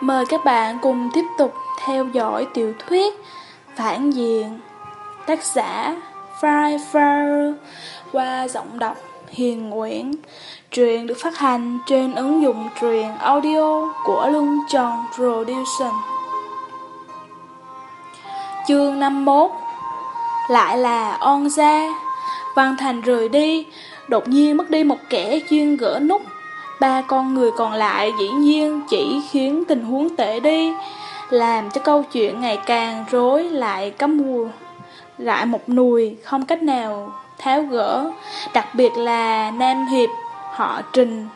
Mời các bạn cùng tiếp tục theo dõi tiểu thuyết Phản diện, Tác giả Fry Fry, qua giọng đọc Hiền Nguyễn, Truyện được phát hành trên ứng dụng truyện audio của Luân Tròn Production Chương 51 Lại là On Gia, Văn Thành rời đi, Đột nhiên mất đi một kẻ chuyên gỡ nút. Ba con người còn lại dĩ nhiên chỉ khiến tình huống tệ đi, Làm cho câu chuyện ngày càng rối lại cắm mùa Lại một nùi không cách nào tháo gỡ, Đặc biệt là Nam Hiệp, họ Trình.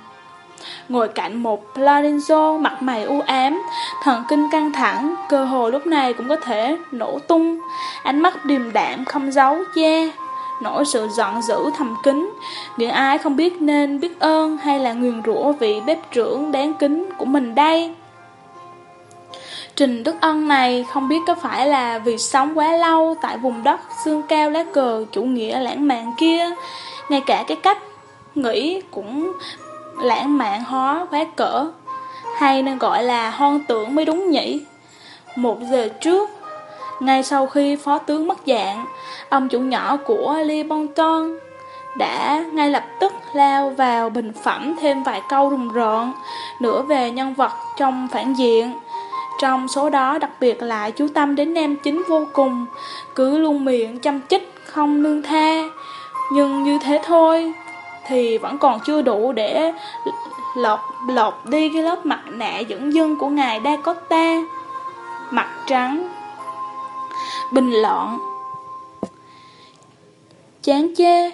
Ngồi cạnh một Lorenzo mặt mày u ám, Thần kinh căng thẳng, Cơ hồ lúc này cũng có thể nổ tung, Ánh mắt điềm đạm không giấu che nỗi sự giận dữ thầm kín. Những ai không biết nên biết ơn hay là nguyền rủa vị bếp trưởng đáng kính của mình đây? Trình Đức Ân này không biết có phải là vì sống quá lâu tại vùng đất xương cao lá cờ chủ nghĩa lãng mạn kia. Ngay cả cái cách nghĩ cũng lãng mạn hóa quá cỡ, Hay nên gọi là hoang tưởng mới đúng nhỉ? Một giờ trước ngay sau khi phó tướng mất dạng, ông chủ nhỏ của Lee Bonton đã ngay lập tức lao vào bình phẩm thêm vài câu rùng rợn, nửa về nhân vật trong phản diện. Trong số đó đặc biệt là chú Tâm đến Nam Chính vô cùng, cứ luôn miệng chăm chích không nương tha. Nhưng như thế thôi, thì vẫn còn chưa đủ để lột, lột đi cái lớp mặt nạ dẫn dưng của ngài Dakota. Mặt trắng bình loạn. Chán chê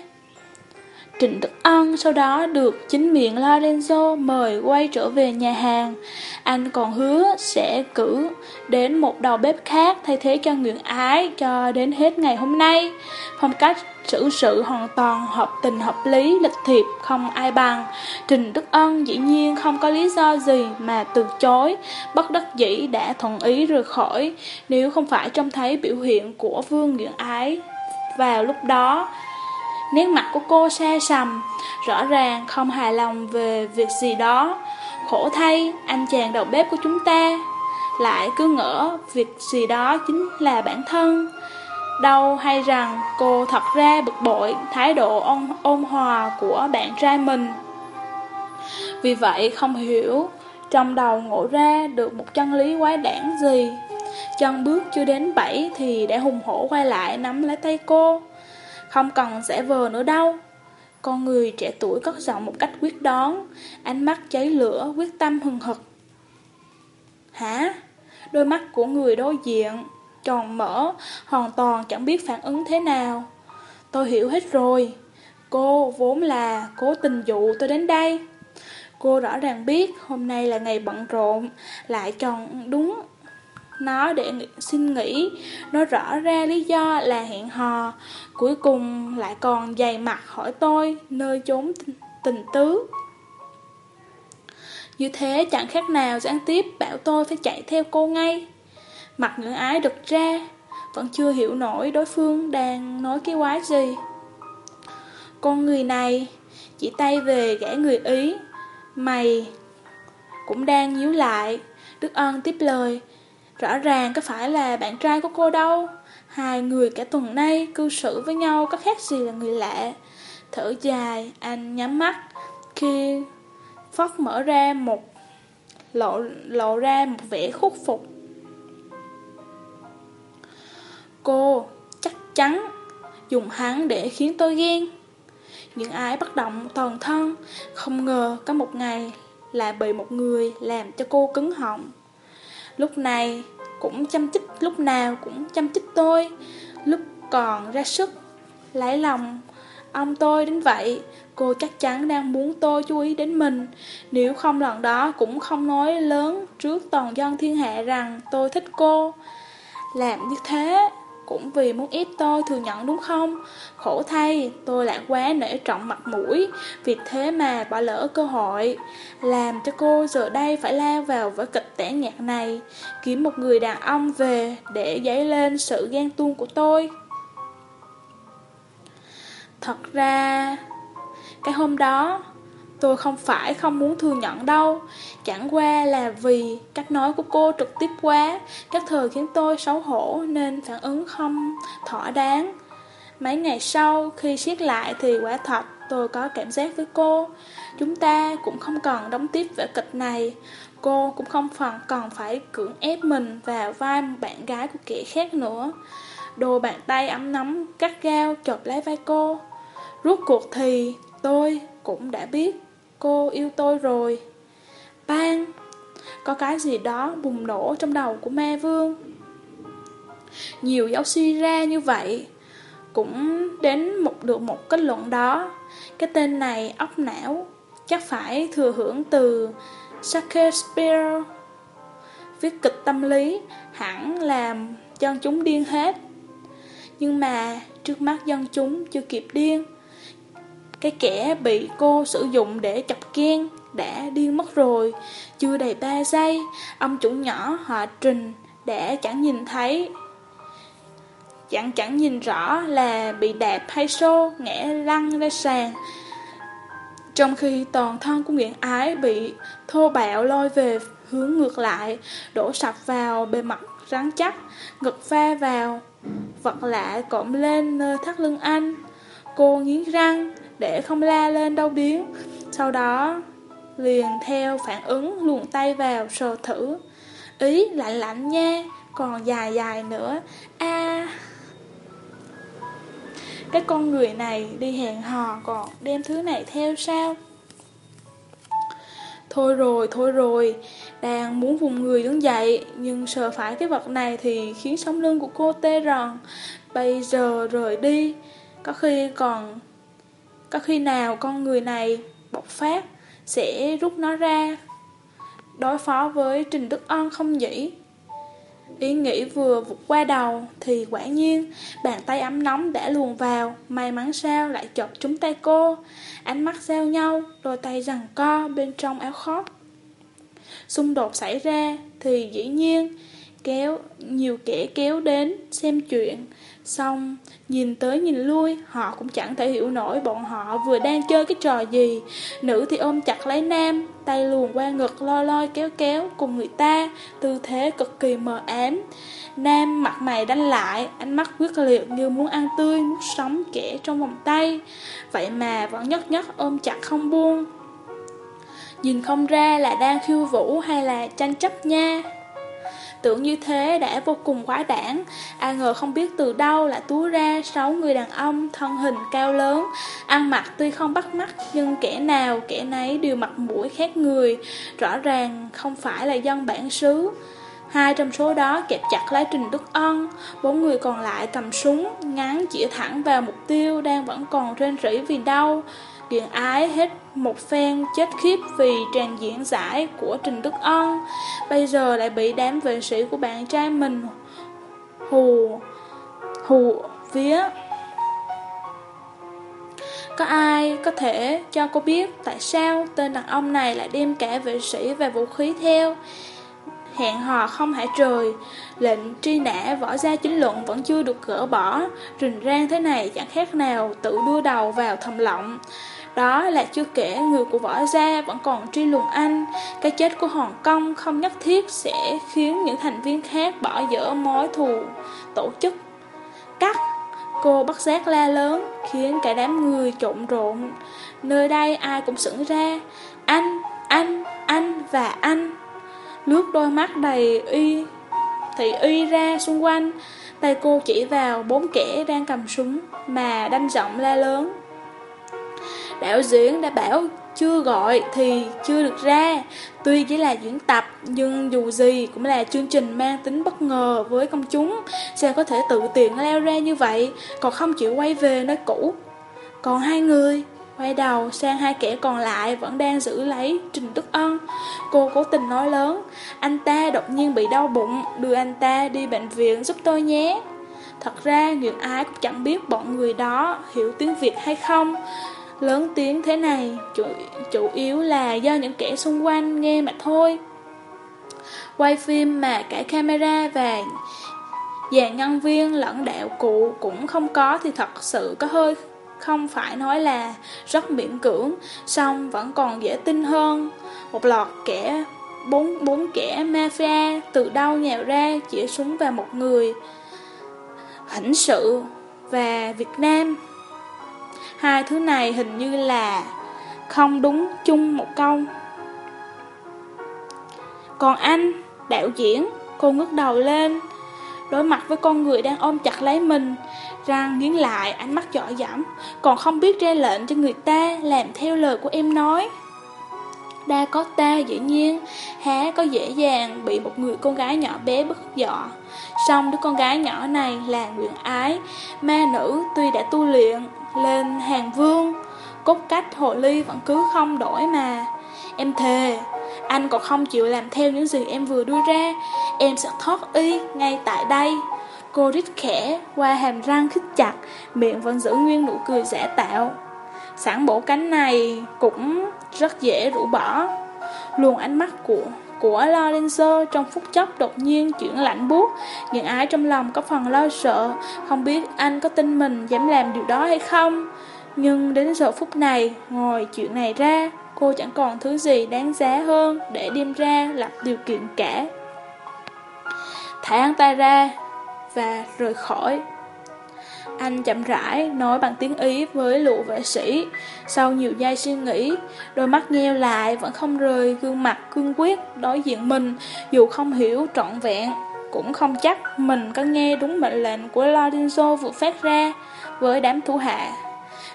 Trịnh Đức Ân sau đó được chính miệng Lorenzo mời quay trở về nhà hàng. Anh còn hứa sẽ cử đến một đầu bếp khác thay thế cho Nguyễn Ái cho đến hết ngày hôm nay. Phong cách xử sự hoàn toàn hợp tình hợp lý, lịch thiệp, không ai bằng. Trình Đức Ân dĩ nhiên không có lý do gì mà từ chối, bất đắc dĩ đã thuận ý rời khỏi, nếu không phải trông thấy biểu hiện của Vương Nguyễn Ái vào lúc đó. Nét mặt của cô xa sầm, rõ ràng không hài lòng về việc gì đó. Khổ thay, anh chàng đầu bếp của chúng ta lại cứ ngỡ việc gì đó chính là bản thân. Đâu hay rằng cô thật ra bực bội thái độ ôn, ôn hòa của bạn trai mình. Vì vậy không hiểu trong đầu ngộ ra được một chân lý quái đản gì. Chân bước chưa đến bảy thì đã hùng hổ quay lại nắm lấy tay cô. Không cần dễ vờ nữa đâu. Con người trẻ tuổi cất giọng một cách quyết đoán Ánh mắt cháy lửa, quyết tâm hừng hực. Hả? Đôi mắt của người đối diện Tròn mở, hoàn toàn chẳng biết phản ứng thế nào. Tôi hiểu hết rồi. Cô vốn là cố tình dụ tôi đến đây. Cô rõ ràng biết hôm nay là ngày bận rộn Lại chọn đúng nó để xin nghỉ. Nói rõ ra lý do là hẹn hò, Cuối cùng lại còn dày mặt hỏi tôi Nơi chốn tình tứ. Như thế chẳng khác nào gián tiếp bảo tôi phải chạy theo cô ngay. Mặt ngưỡng ái đực ra, Vẫn chưa hiểu nổi đối phương đang nói cái quái gì. Con người này chỉ tay về gã người Ý, Mày cũng đang nhíu lại. Đức Ân tiếp lời Rõ ràng có phải là bạn trai của cô đâu. Hai người cả tuần nay cư xử với nhau có khác gì là người lạ. Thở dài, anh nhắm mắt. Khi Phóc mở ra một lộ, lộ ra một vẻ khuất phục. Cô chắc chắn dùng hắn để khiến tôi ghen. Những ái bất động toàn thân Không ngờ có một ngày là bị một người làm cho cô cứng họng. Lúc này cũng chăm chích lúc nào cũng chăm chích tôi. Lúc còn ra sức, Lấy lòng Ông tôi đến vậy, Cô chắc chắn đang muốn tôi chú ý đến mình. Nếu không lần đó cũng không nói lớn trước toàn dân thiên hạ rằng tôi thích cô. Làm như thế cũng vì muốn ép tôi thừa nhận đúng không? Khổ thay, tôi lại quá nể trọng mặt mũi, vì thế mà bỏ lỡ cơ hội. Làm cho cô giờ đây phải lao vào với kịch tẻ nhạc này, kiếm một người đàn ông về để dấy lên sự ghen tuông của tôi. Thật ra, cái hôm đó, Tôi không phải không muốn thừa nhận đâu. Chẳng qua là vì cách nói của cô trực tiếp quá Các thời khiến tôi xấu hổ nên phản ứng không thỏa đáng. Mấy ngày sau, khi siết lại thì quả thật tôi có cảm giác với cô. Chúng ta cũng không cần đóng tiếp vở kịch này. Cô cũng không phần còn phải cưỡng ép mình vào vai bạn gái của kẻ khác nữa. Đồ bàn tay ấm nóng cắt gao chộp lấy vai cô. Rốt cuộc thì tôi cũng đã biết cô yêu tôi rồi. Bang Có cái gì đó bùng nổ trong đầu của ma vương. Nhiều giáo suy ra như vậy, Cũng đến một được một kết luận đó. Cái tên này óc não, Chắc phải thừa hưởng từ Shakespeare. Viết kịch tâm lý, hẳn làm dân chúng điên hết. Nhưng mà trước mắt dân chúng chưa kịp điên. Cái kẻ bị cô sử dụng để chọc ghen đã điên mất rồi Chưa đầy 3 giây Ông chủ nhỏ họ Trình đã chẳng nhìn thấy Chẳng chẳng nhìn rõ là bị đạp hay xô ngã lăn ra sàn trong khi toàn thân của Nguyễn Ái bị thô bạo lôi về hướng ngược lại, đổ sập vào bề mặt rắn chắc, ngực pha vào, vật lạ cộm lên nơi thắt lưng anh. Cô nghiến răng để không la lên đau điếng, sau đó liền theo phản ứng luồn tay vào sờ thử. Ý lạnh lạnh nha, còn dài dài nữa. a cái con người này đi hẹn hò còn đem thứ này theo sao? Thôi rồi, thôi rồi, đang muốn vùng người đứng dậy, nhưng sợ phải cái vật này thì khiến sống lưng của cô tê ròn. Bây giờ rời đi, có khi còn... Có khi nào con người này bộc phát, sẽ rút nó ra, đối phó với Trình Đức an không nhỉ? Ý nghĩ vừa vụt qua đầu thì quả nhiên bàn tay ấm nóng đã luồn vào, may mắn sao lại chọc trúng tay cô. Ánh mắt giao nhau, đôi tay rằng co bên trong áo khót. Xung đột xảy ra thì dĩ nhiên kéo nhiều kẻ kéo đến xem chuyện, xong nhìn tới nhìn lui, họ cũng chẳng thể hiểu nổi bọn họ vừa đang chơi cái trò gì. Nữ thì ôm chặt lấy nam, tay luồn qua ngực loi loi kéo kéo cùng người ta, tư thế cực kỳ mờ ám. Nam mặt mày đánh lại, ánh mắt quyết liệt như muốn ăn tươi, nuốt sống kẻ trong vòng tay. Vậy mà vẫn nhất nhất ôm chặt không buông. Nhìn không ra là đang khiêu vũ hay là tranh chấp nha. Tưởng như thế đã vô cùng quá đản Ai ngờ không biết từ đâu lại túa ra sáu người đàn ông thân hình cao lớn. Ăn mặc tuy không bắt mắt, Nhưng kẻ nào, kẻ nấy đều mặt mũi khác người. Rõ ràng không phải là dân bản xứ. Hai trong số đó kẹp chặt lấy Trình Đức Ân. Bốn người còn lại cầm súng, Ngắn chỉ thẳng vào mục tiêu Đang vẫn còn trên rỉ vì đau. Điện ái hết một phen chết khiếp vì tràn diễn giải của Trình Đức Ân. Bây giờ lại bị đám vệ sĩ của bạn trai mình hù hù vía. Có ai có thể cho cô biết tại sao tên đàn ông này lại đem cả vệ sĩ và vũ khí theo? Hẹn hò không hại trời? Lệnh truy nã võ gia chính luận vẫn chưa được gỡ bỏ. Rình rang thế này chẳng khác nào tự đưa đầu vào thầm lọng đó là chưa kể người của võ gia vẫn còn truy lùng anh. Cái chết của Hồng Kông không nhất thiết sẽ khiến những thành viên khác bỏ dở mối thù tổ chức Cắt Cô bắt giác la lớn khiến cả đám người trộn rộn. Nơi đây ai cũng sững ra Anh, anh, anh và anh. Lướt đôi mắt đầy uy Thì uy ra xung quanh Tay cô chỉ vào bốn kẻ đang cầm súng Mà đanh giọng la lớn. Đạo diễn đã bảo chưa gọi thì chưa được ra. Tuy chỉ là diễn tập, nhưng dù gì cũng là chương trình mang tính bất ngờ với công chúng. Sao có thể tự tiện leo ra như vậy? Còn không chịu quay về nơi cũ. Còn hai người, Quay đầu sang hai kẻ còn lại vẫn đang giữ lấy Trình Đức Ân. Cô cố tình nói lớn, Anh ta đột nhiên bị đau bụng, Đưa anh ta đi bệnh viện giúp tôi nhé. Thật ra Nguyễn Ái cũng chẳng biết bọn người đó hiểu tiếng Việt hay không. Lớn tiếng thế này chủ, chủ yếu là do những kẻ xung quanh nghe mà thôi Quay phim mà cả camera và dàn nhân viên lẫn đạo cụ cũng không có thì thật sự có hơi không phải nói là rất miễn cưỡng, song vẫn còn dễ tin hơn. Một loạt kẻ bốn bốn kẻ mafia từ đâu nhào ra chỉ súng vào một người. Hỉnh sự và Việt Nam. Hai thứ này hình như là không đúng chung một câu. Còn anh, đạo diễn, cô ngước đầu lên, đối mặt với con người đang ôm chặt lấy mình, răng nghiến lại, ánh mắt dõi dẫm, còn không biết ra lệnh cho người ta làm theo lời của em nói. Đa có ta dĩ nhiên, há có dễ dàng bị một người con gái nhỏ bé bức dọ. Xong đứa con gái nhỏ này là nguyện ái, ma nữ tuy đã tu luyện lên hàng vương, cốt cách hồ ly vẫn cứ không đổi mà. Em thề, anh còn không chịu làm theo những gì em vừa đưa ra, em sẽ thoát y ngay tại đây. Cô rít khẽ, qua hàm răng khít chặt, miệng vẫn giữ nguyên nụ cười giả tạo. Sẵn bộ cánh này cũng rất dễ rũ bỏ. luôn ánh mắt của của Lorenzo trong phút chốc đột nhiên chuyển lạnh buốt, những ái trong lòng có phần lo sợ, không biết anh có tin mình dám làm điều đó hay không. Nhưng đến giờ phút này, ngồi chuyện này ra, cô chẳng còn thứ gì đáng giá hơn để đem ra lập điều kiện cả. Thả anh ta ra và rời khỏi. Anh chậm rãi nói bằng tiếng Ý với lũ vệ sĩ. Sau nhiều giây suy nghĩ, đôi mắt nheo lại vẫn không rời gương mặt cương quyết đối diện mình, dù không hiểu trọn vẹn. Cũng không chắc mình có nghe đúng mệnh lệnh của Lorenzo vừa phát ra với đám thủ hạ.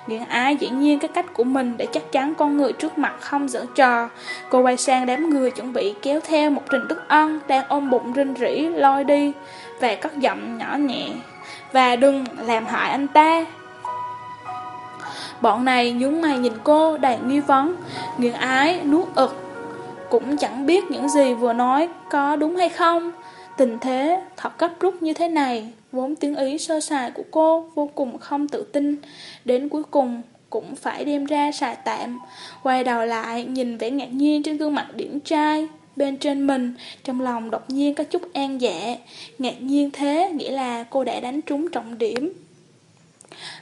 Nguyễn Ái dĩ nhiên cái cách của mình để chắc chắn con người trước mặt không giỡn trò. Cô quay sang đám người chuẩn bị kéo theo một trình Đức Ân đang ôm bụng rinh rỉ lôi đi và cất giọng nhỏ nhẹ. Và đừng làm hại anh ta. Bọn này nhướng mày nhìn cô đầy nghi vấn. Nguyễn Ái nuốt ực. Cũng chẳng biết những gì vừa nói có đúng hay không. Tình thế thật cấp rút như thế này, vốn tiếng Ý sơ sài của cô vô cùng không tự tin, đến cuối cùng cũng phải đem ra xài tạm. Quay đầu lại, nhìn vẻ ngạc nhiên trên gương mặt điển trai, bên trên mình, trong lòng đột nhiên có chút an dạ. Ngạc nhiên thế nghĩa là cô đã đánh trúng trọng điểm.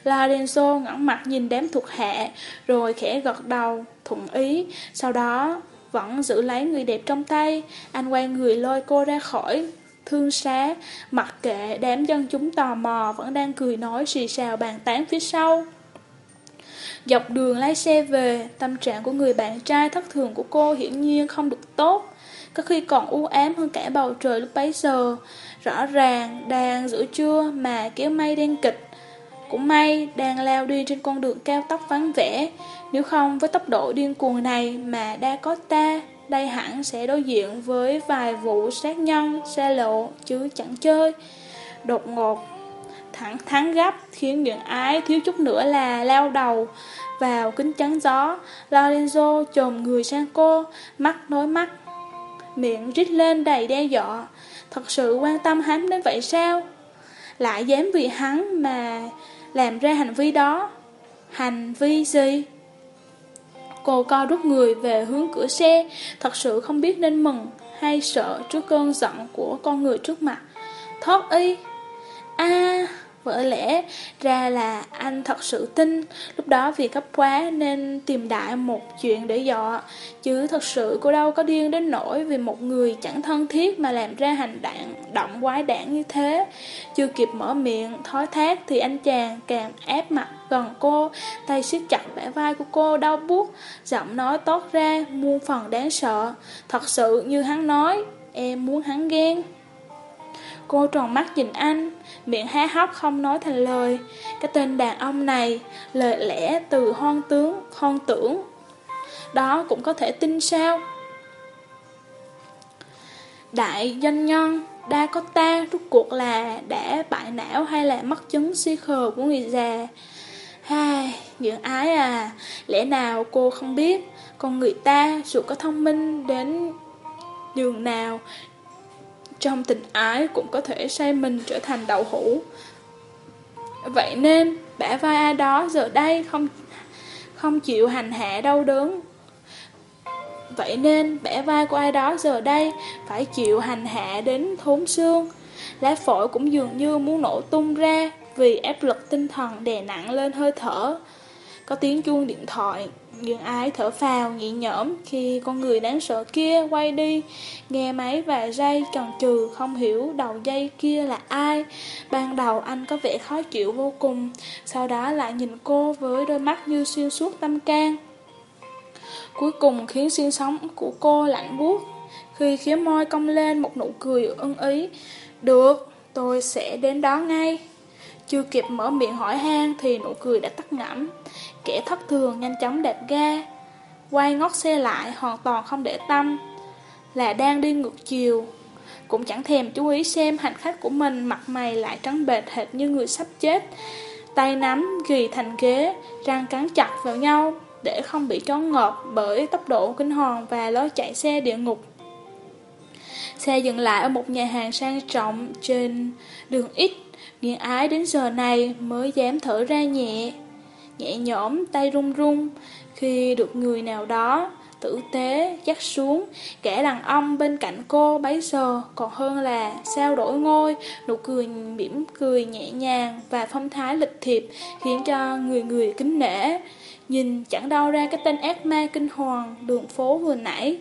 Lorenzo ngẩng mặt nhìn đám thuộc hạ, rồi khẽ gật đầu, thuận ý, sau đó vẫn giữ lấy người đẹp trong tay, anh quay người lôi cô ra khỏi thương xá, mặc kệ đám dân chúng tò mò vẫn đang cười nói xì xào bàn tán phía sau. Dọc đường lái xe về, tâm trạng của người bạn trai thất thường của cô hiển nhiên không được tốt, có khi còn u ám hơn cả bầu trời lúc bấy giờ. Rõ ràng đang giữa trưa mà kéo mây đen kịch. Cũng may đang lao đi trên con đường cao tốc vắng vẻ, nếu không với tốc độ điên cuồng này mà đã có ta đây hẳn sẽ đối diện với vài vụ sát nhân, xe lộ, chứ chẳng chơi. Đột ngột, thẳng thắng gấp khiến những ái thiếu chút nữa là lao đầu vào kính chắn gió. Lorenzo chồm người sang cô, mắt nối mắt, miệng rít lên đầy đe dọa. Thật sự quan tâm hắn đến vậy sao? Lại dám vì hắn mà làm ra hành vi đó. Hành vi gì? Cô co rút người về hướng cửa xe, thật sự không biết nên mừng hay sợ trước cơn giận của con người trước mặt. Thoát y! a vỡ lẽ ra là anh thật sự tin, lúc đó vì cấp quá nên tìm đại một chuyện để dọ, chứ thật sự cô đâu có điên đến nỗi vì một người chẳng thân thiết mà làm ra hành đạn động quái đản như thế. Chưa kịp mở miệng, thói thác thì anh chàng càng ép mặt gần cô, tay siết chặt bả vai của cô đau buốt, giọng nói tốt ra muôn phần đáng sợ. Thật sự như hắn nói, em muốn hắn ghen. Cô tròn mắt nhìn anh, miệng há hốc không nói thành lời. Cái tên đàn ông này, lời lẽ từ hoang tướng, hoang tưởng. Đó cũng có thể tin sao? Đại doanh nhân, đa có ta rút cuộc là đã bại não hay là mất chứng si khờ của người già. Hai, những ái à, lẽ nào cô không biết, con người ta dù có thông minh đến đường nào trong tình ái cũng có thể say mình trở thành đậu hũ. Vậy nên, bả vai ai đó giờ đây không không chịu hành hạ đau đớn. Vậy nên, bả vai của ai đó giờ đây phải chịu hành hạ đến thốn xương. Lá phổi cũng dường như muốn nổ tung ra vì áp lực tinh thần đè nặng lên hơi thở. có tiếng chuông điện thoại dường ái thở phào nhẹ nhõm khi con người đáng sợ kia quay đi, nghe máy vài giây chần chừ không hiểu đầu dây kia là ai. Ban đầu anh có vẻ khó chịu vô cùng, sau đó lại nhìn cô với đôi mắt như xuyên suốt tâm can. Cuối cùng khiến xuyên sống của cô lạnh buốt khi khía môi cong lên một nụ cười ưng ý. Được, tôi sẽ đến đó ngay. Chưa kịp mở miệng hỏi han thì nụ cười đã tắt ngẫm. Kẻ thất thường nhanh chóng đạp ga, quay ngót xe lại hoàn toàn không để tâm, là đang đi ngược chiều. Cũng chẳng thèm chú ý xem hành khách của mình mặt mày lại trắng bệt hệt như người sắp chết. Tay nắm ghi thành ghế, răng cắn chặt vào nhau để không bị trón ngợp bởi tốc độ kinh hoàng và lối chạy xe địa ngục. Xe dừng lại ở một nhà hàng sang trọng trên đường X, Nghiên ái đến giờ này mới dám thở ra nhẹ. Nhẹ nhõm, tay run run. Khi được người nào đó tử tế dắt xuống kẻ đàn ông bên cạnh cô bấy giờ còn hơn là sao đổi ngôi. Nụ cười mỉm cười nhẹ nhàng và phong thái lịch thiệp khiến cho người người kính nể. Nhìn chẳng đâu ra cái tên ác ma kinh hoàng đường phố vừa nãy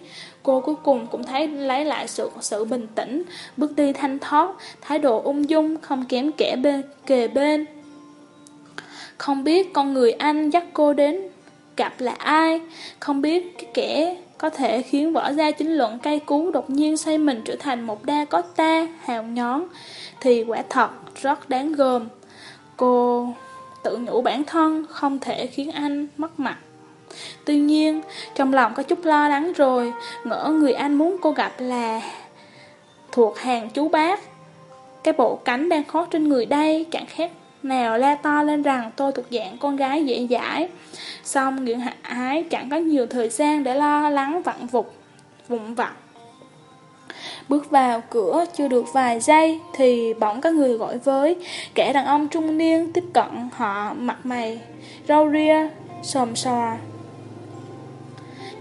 cô cuối cùng cũng thấy lấy lại sự sự bình tĩnh, bước đi thanh thoát, thái độ ung dung, không kém kẻ bên kề bên. Không biết con người anh dắt cô đến gặp là ai, Không biết cái kẻ có thể khiến võ gia chính luận cay cú đột nhiên xây mình trở thành một đa có ta, hào nhón. Thì quả thật, rất đáng gờm. Cô tự nhủ bản thân không thể khiến anh mất mặt. Tuy nhiên, trong lòng có chút lo lắng rồi Ngỡ người anh muốn cô gặp là thuộc hàng chú bác. Cái bộ cánh đang khó trên người đây chẳng khác nào la to lên rằng tôi thuộc dạng con gái dễ dãi. Xong Nguyễn Hạ Ái chẳng có nhiều thời gian để lo lắng vặn vụt, vụng vặn Bước vào cửa chưa được vài giây thì bỗng có người gọi với. Kẻ đàn ông trung niên tiếp cận họ mặt mày, râu ria, sòm xòa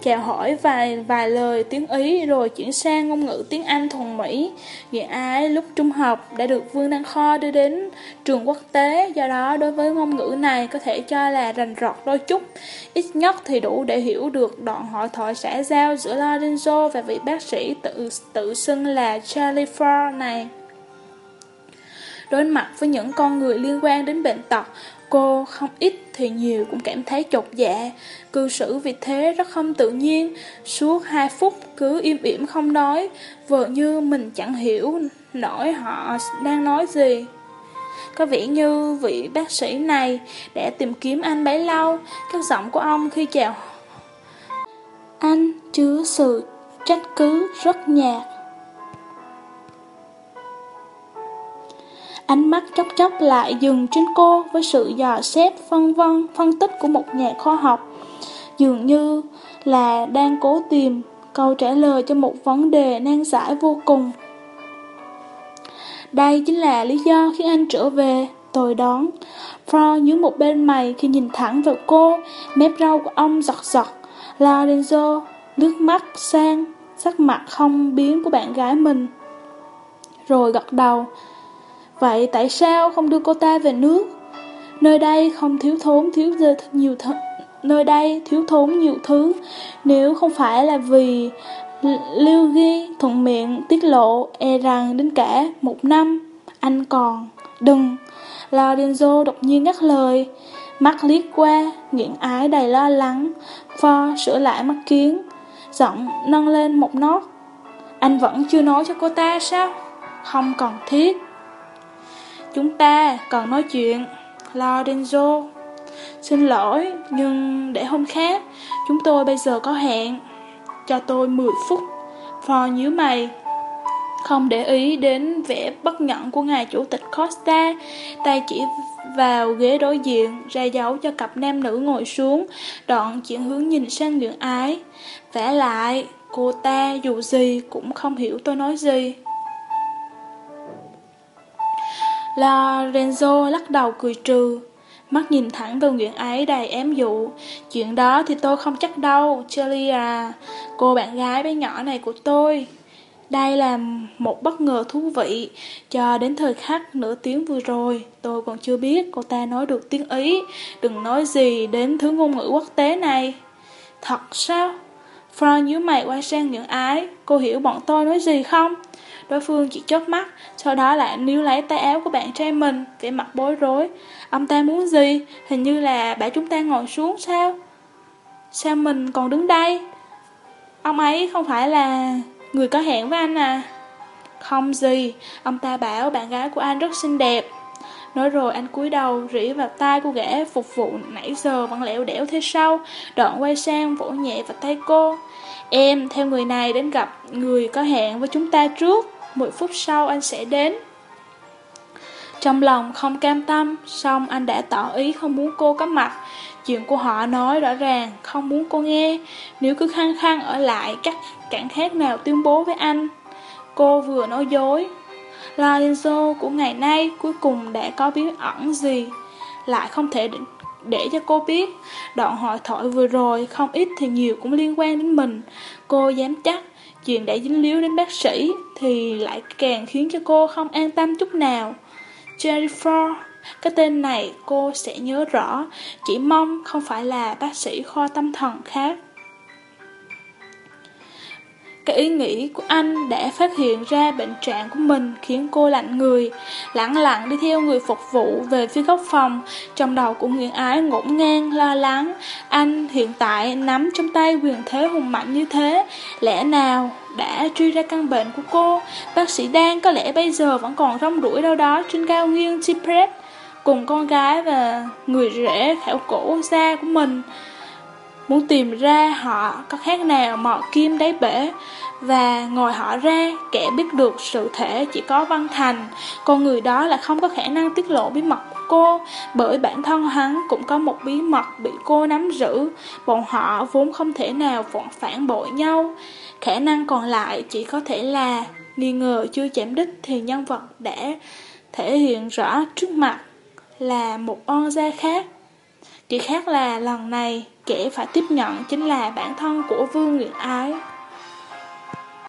chào hỏi vài vài lời tiếng Ý rồi chuyển sang ngôn ngữ tiếng Anh thuần Mỹ. Nghĩa ái lúc trung học đã được Vương Đăng Kho đưa đến trường quốc tế, do đó đối với ngôn ngữ này có thể cho là rành rọt đôi chút. Ít nhất thì đủ để hiểu được đoạn hội thoại xã giao giữa Lorenzo và vị bác sĩ tự tự xưng là Charlie Ford này. Đối mặt với những con người liên quan đến bệnh tật, Cô không ít thì nhiều cũng cảm thấy chột dạ. Cư xử vì thế rất không tự nhiên. Suốt hai phút cứ im ỉm không nói, Vợ như mình chẳng hiểu nổi họ đang nói gì. Có vẻ như vị bác sĩ này đã tìm kiếm anh bấy lâu. Các giọng của ông khi chào. Anh chứa sự trách cứ rất nhạt. Ánh mắt chốc chốc lại dừng trên cô với sự dò xét phân vân phân tích của một nhà khoa học. Dường như là đang cố tìm câu trả lời cho một vấn đề nan giải vô cùng. Đây chính là lý do khi anh trở về, tôi đón. Fro nhướng một bên mày khi nhìn thẳng vào cô, mép râu của ông giọt giọt Lorenzo nước mắt sang, sắc mặt không biến của bạn gái mình. Rồi gật đầu, Vậy tại sao không đưa cô ta về nước? Nơi đây không thiếu thốn thiếu nhiều thứ nơi đây thiếu thốn nhiều thứ. Nếu không phải là vì Lưu Ghi thuận miệng tiết lộ e rằng đến cả một năm anh còn đừng. Lorenzo đột nhiên ngắt lời, mắt liếc qua, nghiện ái đầy lo lắng, pho sửa lại mắt kiến, giọng nâng lên một nốt. Anh vẫn chưa nói cho cô ta sao? Không cần thiết. Chúng ta còn nói chuyện, Lorenzo. Xin lỗi, Nhưng để hôm khác, Chúng tôi bây giờ có hẹn. Cho tôi 10 phút. Phò nhíu mày. Không để ý đến vẻ bất nhẫn của ngài chủ tịch Costa. Tay chỉ vào ghế đối diện, Ra dấu cho cặp nam nữ ngồi xuống, Đoạn chuyển hướng nhìn sang Nguyễn Ái. Vẽ lại, Cô ta dù gì cũng không hiểu tôi nói gì. Lorenzo lắc đầu cười trừ, mắt nhìn thẳng vào nguyện ấy đầy ém dụ. Chuyện đó thì tôi không chắc đâu, Charlie à, cô bạn gái bé nhỏ này của tôi. Đây là một bất ngờ thú vị, cho đến thời khắc nửa tiếng vừa rồi, tôi còn chưa biết cô ta nói được tiếng Ý, đừng nói gì đến thứ ngôn ngữ quốc tế này. Thật sao? Fran nhíu mày quay sang những ái, cô hiểu bọn tôi nói gì không? Đối phương chỉ chớp mắt, sau đó lại níu lấy tay áo của bạn trai mình, vẻ mặt bối rối. Ông ta muốn gì? Hình như là bảo chúng ta ngồi xuống sao? Sao mình còn đứng đây? Ông ấy không phải là người có hẹn với anh à? Không gì, ông ta bảo bạn gái của anh rất xinh đẹp. Nói rồi anh cúi đầu rỉ vào tay cô gã phục vụ nãy giờ vẫn lẻo đẻo thế sau, đoạn quay sang vỗ nhẹ vào tay cô. Em theo người này đến gặp người có hẹn với chúng ta trước, 10 phút sau anh sẽ đến. Trong lòng không cam tâm, xong anh đã tỏ ý không muốn cô có mặt. Chuyện của họ nói rõ ràng, không muốn cô nghe. Nếu cứ khăng khăng ở lại, chắc chẳng khác nào tuyên bố với anh. Cô vừa nói dối. Lorenzo của ngày nay cuối cùng đã có bí ẩn gì, lại không thể để cho cô biết. Đoạn hội thoại vừa rồi, không ít thì nhiều cũng liên quan đến mình. Cô dám chắc, chuyện đã dính líu đến bác sĩ thì lại càng khiến cho cô không an tâm chút nào. Jennifer, cái tên này cô sẽ nhớ rõ, chỉ mong không phải là bác sĩ kho tâm thần khác. Cái ý nghĩ của anh đã phát hiện ra bệnh trạng của mình khiến cô lạnh người, lặng lặng đi theo người phục vụ về phía góc phòng. Trong đầu của Nguyễn Ái ngổn ngang, lo lắng. Anh hiện tại nắm trong tay quyền thế hùng mạnh như thế, lẽ nào đã truy ra căn bệnh của cô? Bác sĩ Đan có lẽ bây giờ vẫn còn rong ruổi đâu đó trên cao nguyên Cypress cùng con gái và người rể khảo cổ da của mình. Muốn tìm ra họ, có khác nào mò kim đáy bể? Và ngồi họ ra, kẻ biết được sự thể chỉ có Văn Thành. Con người đó là không có khả năng tiết lộ bí mật của cô, Bởi bản thân hắn cũng có một bí mật bị cô nắm giữ. Bọn họ vốn không thể nào phản bội nhau. Khả năng còn lại chỉ có thể là Nghi ngờ chưa chạm đích thì nhân vật đã thể hiện rõ trước mặt Là một on gia khác. Chỉ khác là lần này kẻ phải tiếp nhận chính là bản thân của Vương nguyễn Ái.